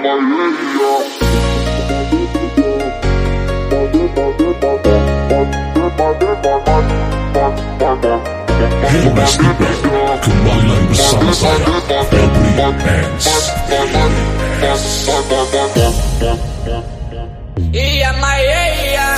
Hey Mas People, kembali bersama saya Febri Hands Iya, Maya, iya,